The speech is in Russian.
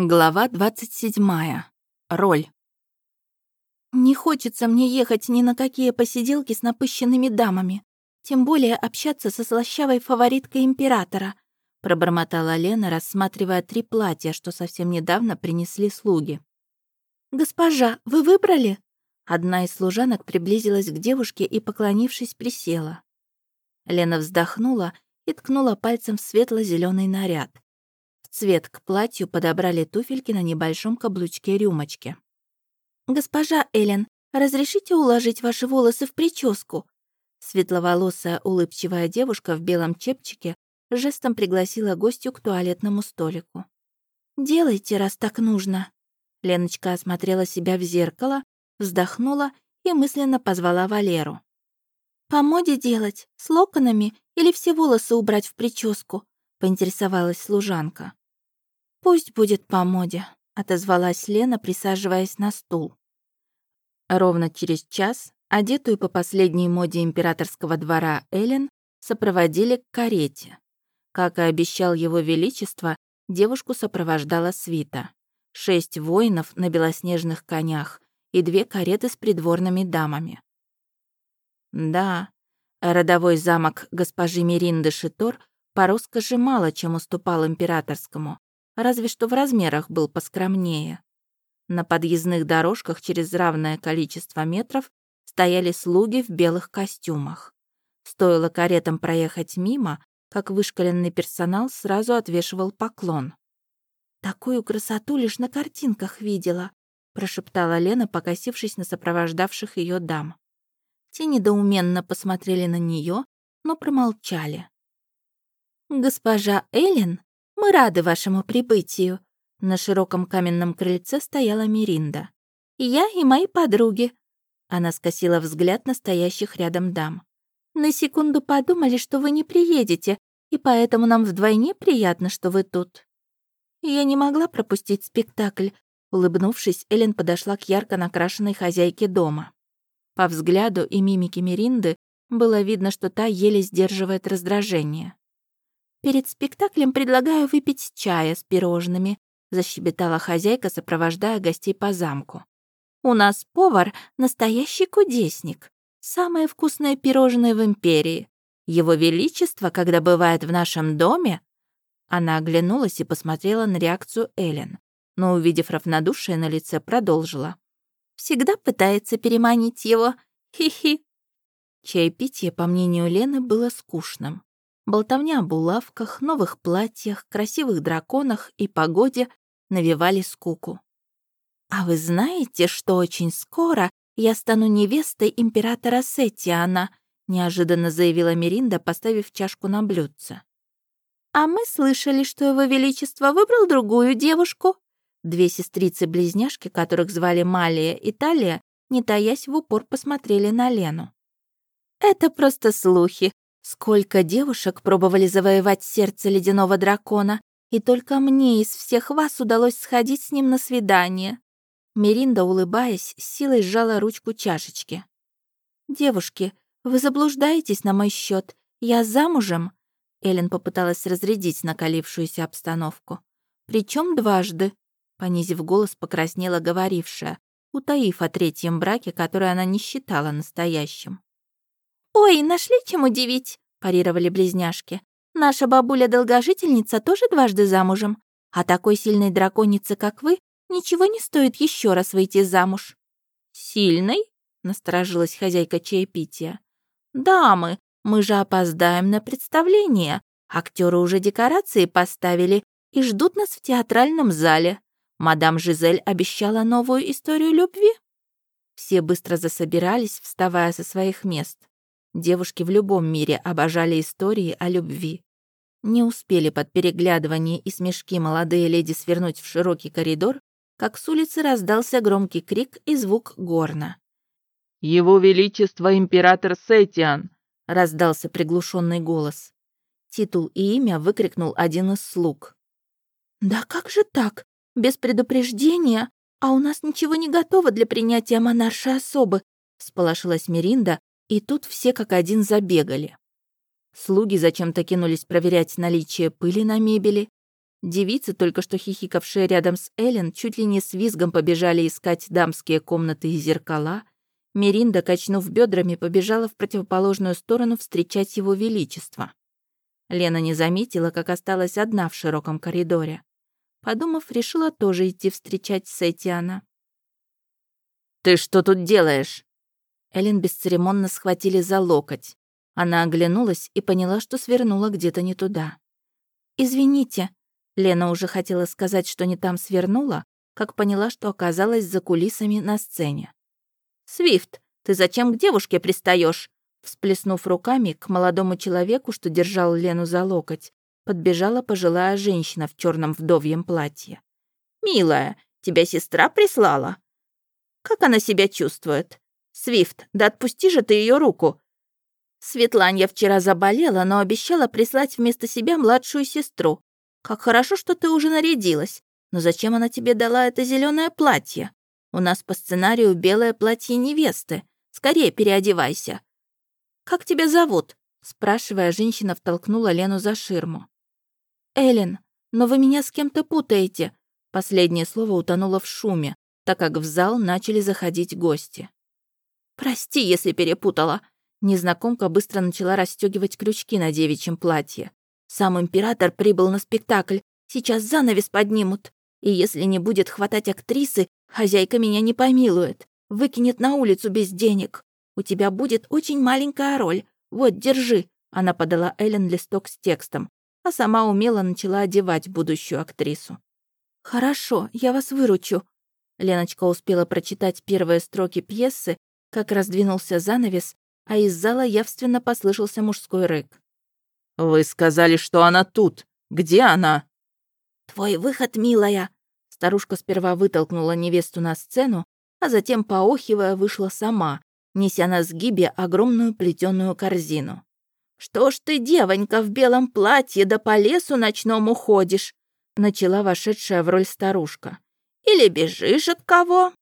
Глава 27. Роль. «Не хочется мне ехать ни на какие посиделки с напыщенными дамами, тем более общаться со слащавой фавориткой императора», пробормотала Лена, рассматривая три платья, что совсем недавно принесли слуги. «Госпожа, вы выбрали?» Одна из служанок приблизилась к девушке и, поклонившись, присела. Лена вздохнула и ткнула пальцем в светло зеленый наряд — цвет к платью подобрали туфельки на небольшом каблучке-рюмочке. «Госпожа Эллен, разрешите уложить ваши волосы в прическу?» Светловолосая улыбчивая девушка в белом чепчике жестом пригласила гостю к туалетному столику. «Делайте, раз так нужно». Леночка осмотрела себя в зеркало, вздохнула и мысленно позвала Валеру. «По моде делать, с локонами или все волосы убрать в прическу?» — поинтересовалась служанка. «Пусть будет по моде», — отозвалась Лена, присаживаясь на стул. Ровно через час, одетую по последней моде императорского двора Эллен, сопроводили к карете. Как и обещал его величество, девушку сопровождала свита. Шесть воинов на белоснежных конях и две кареты с придворными дамами. Да, родовой замок госпожи Меринды Шитор по роскоши мало чем уступал императорскому, разве что в размерах был поскромнее. На подъездных дорожках через равное количество метров стояли слуги в белых костюмах. Стоило каретам проехать мимо, как вышкаленный персонал сразу отвешивал поклон. «Такую красоту лишь на картинках видела», прошептала Лена, покосившись на сопровождавших ее дам. Те недоуменно посмотрели на нее, но промолчали. «Госпожа Эллен мы рады вашему прибытию». На широком каменном крыльце стояла Миринда. «Я и мои подруги». Она скосила взгляд настоящих рядом дам. «На секунду подумали, что вы не приедете, и поэтому нам вдвойне приятно, что вы тут». Я не могла пропустить спектакль. Улыбнувшись, Элен подошла к ярко накрашенной хозяйке дома. По взгляду и мимике Миринды было видно, что та еле сдерживает раздражение. «Перед спектаклем предлагаю выпить чая с пирожными», защебетала хозяйка, сопровождая гостей по замку. «У нас повар — настоящий кудесник. Самое вкусное пирожное в империи. Его Величество, когда бывает в нашем доме...» Она оглянулась и посмотрела на реакцию Эллен, но, увидев равнодушие на лице, продолжила. «Всегда пытается переманить его. Хи-хи». Чаепитие, по мнению Лены, было скучным. Болтовня о булавках, новых платьях, красивых драконах и погоде навевали скуку. «А вы знаете, что очень скоро я стану невестой императора Сетиана?» неожиданно заявила Меринда, поставив чашку на блюдце. «А мы слышали, что его величество выбрал другую девушку». Две сестрицы-близняшки, которых звали Малия и Талия, не таясь в упор посмотрели на Лену. «Это просто слухи», Сколько девушек пробовали завоевать сердце ледяного дракона, и только мне из всех вас удалось сходить с ним на свидание. Меринда, улыбаясь, силой сжала ручку чашечки. «Девушки, вы заблуждаетесь на мой счет. Я замужем?» Эллен попыталась разрядить накалившуюся обстановку. Причем дважды?» Понизив голос, покраснела говорившая, утаив о третьем браке, который она не считала настоящим. «Ой, нашли чем удивить!» — парировали близняшки. «Наша бабуля-долгожительница тоже дважды замужем, а такой сильной драконице, как вы, ничего не стоит еще раз выйти замуж». «Сильной?» — насторожилась хозяйка чаепития. «Дамы, мы же опоздаем на представление. Актеры уже декорации поставили и ждут нас в театральном зале. Мадам Жизель обещала новую историю любви». Все быстро засобирались, вставая со своих мест. Девушки в любом мире обожали истории о любви. Не успели под переглядывание и смешки молодые леди свернуть в широкий коридор, как с улицы раздался громкий крик и звук горна. «Его Величество император Сетиан!» — раздался приглушенный голос. Титул и имя выкрикнул один из слуг. «Да как же так? Без предупреждения? А у нас ничего не готово для принятия монаршей особы!» — всполошилась Миринда, и тут все как один забегали. Слуги зачем-то кинулись проверять наличие пыли на мебели. Девицы, только что хихикавшие рядом с Эллен, чуть ли не с визгом побежали искать дамские комнаты и зеркала. Меринда, качнув бедрами, побежала в противоположную сторону встречать его величество. Лена не заметила, как осталась одна в широком коридоре. Подумав, решила тоже идти встречать Сетиана. «Ты что тут делаешь?» Эллен бесцеремонно схватили за локоть. Она оглянулась и поняла, что свернула где-то не туда. «Извините», Лена уже хотела сказать, что не там свернула, как поняла, что оказалась за кулисами на сцене. «Свифт, ты зачем к девушке пристаешь? Всплеснув руками к молодому человеку, что держал Лену за локоть, подбежала пожилая женщина в черном вдовьем платье. «Милая, тебя сестра прислала? Как она себя чувствует? Свифт, да отпусти же ты ее руку!» Светланья вчера заболела, но обещала прислать вместо себя младшую сестру. Как хорошо, что ты уже нарядилась. Но зачем она тебе дала это зеленое платье? У нас по сценарию белое платье невесты. Скорее переодевайся. Как тебя зовут? Спрашивая, женщина втолкнула Лену за ширму. Элен, но вы меня с кем-то путаете. Последнее слово утонуло в шуме, так как в зал начали заходить гости. «Прости, если перепутала». Незнакомка быстро начала расстегивать крючки на девичьем платье. Сам император прибыл на спектакль. Сейчас занавес поднимут. И если не будет хватать актрисы, хозяйка меня не помилует. Выкинет на улицу без денег. У тебя будет очень маленькая роль. Вот, держи». Она подала Эллен листок с текстом, а сама умело начала одевать будущую актрису. «Хорошо, я вас выручу». Леночка успела прочитать первые строки пьесы, как раздвинулся занавес, а из зала явственно послышался мужской рык. «Вы сказали, что она тут. Где она?» «Твой выход, милая!» Старушка сперва вытолкнула невесту на сцену, а затем, поохивая, вышла сама, неся на сгибе огромную плетеную корзину. «Что ж ты, девонька, в белом платье да по лесу ночному ходишь?» начала вошедшая в роль старушка. «Или бежишь от кого?»